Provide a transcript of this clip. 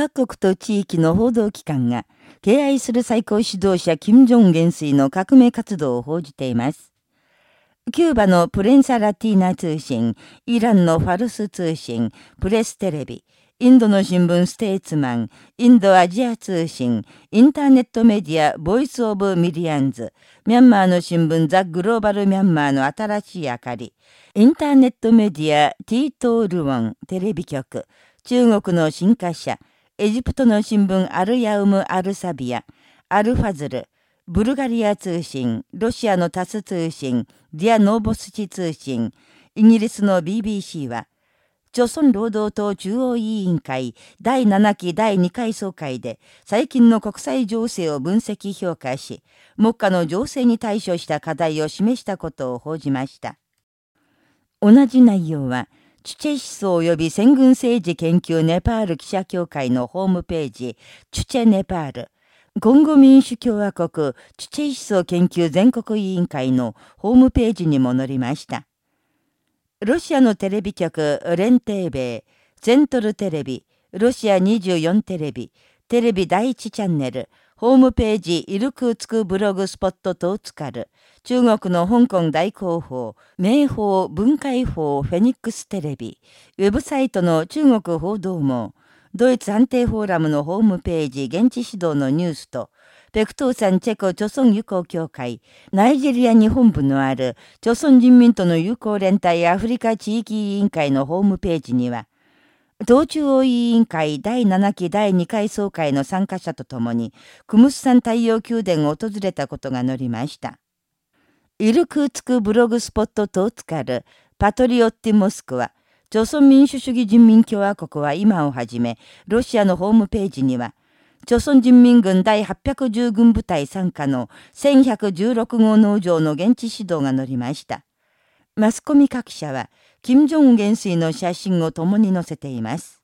各国と地域の報道機関が、敬愛する最高指導者金正恩元帥の革命活動を報じています。キューバのプレンサ・ラティーナ通信、イランのファルス通信、プレステレビ、インドの新聞ステーツマン、インドアジア通信、インターネットメディアボイスオブミリアンズ、ミャンマーの新聞ザ・グローバルミャンマーの新しい明かり、インターネットメディアティートールウォンテレビ局、中国の新華社、エジプトの新聞アルヤウム・アルサビア、アルファズル、ブルガリア通信、ロシアのタス通信、リア・ノーボスチ通信、イギリスの BBC は、朝鮮労働党中央委員会第7期第2回総会で最近の国際情勢を分析評価し、目下の情勢に対処した課題を示したことを報じました。同じ内容は、チュチェ思想及び戦軍政治研究ネパール記者協会のホームページ、チュチェネパール、コンゴ民主共和国チュチェ思想研究全国委員会のホームページにも載りました。ロシアのテレビ局、レンテーベイ、セントルテレビ、ロシア24テレビ、テレビ第1チャンネル、ホームページ、イルクーツクブログスポットトーツカル、中国の香港大広報、名報文化法フェニックステレビ、ウェブサイトの中国報道網、ドイツ安定フォーラムのホームページ、現地指導のニュースと、ペクトーサンチェコ著村友好協会、ナイジェリアに本部のある、著村人民との友好連帯アフリカ地域委員会のホームページには、党中央委員会第7期第2回総会の参加者とともに、クムスサン太陽宮殿を訪れたことが載りました。イルクーツクブログスポットトーツカル、パトリオッティモスクは、朝鮮民主主義人民共和国は今をはじめ、ロシアのホームページには、朝鮮人民軍第810軍部隊参加の1116号農場の現地指導が載りました。マスコミ各社は、金正恩元帥の写真を共に載せています。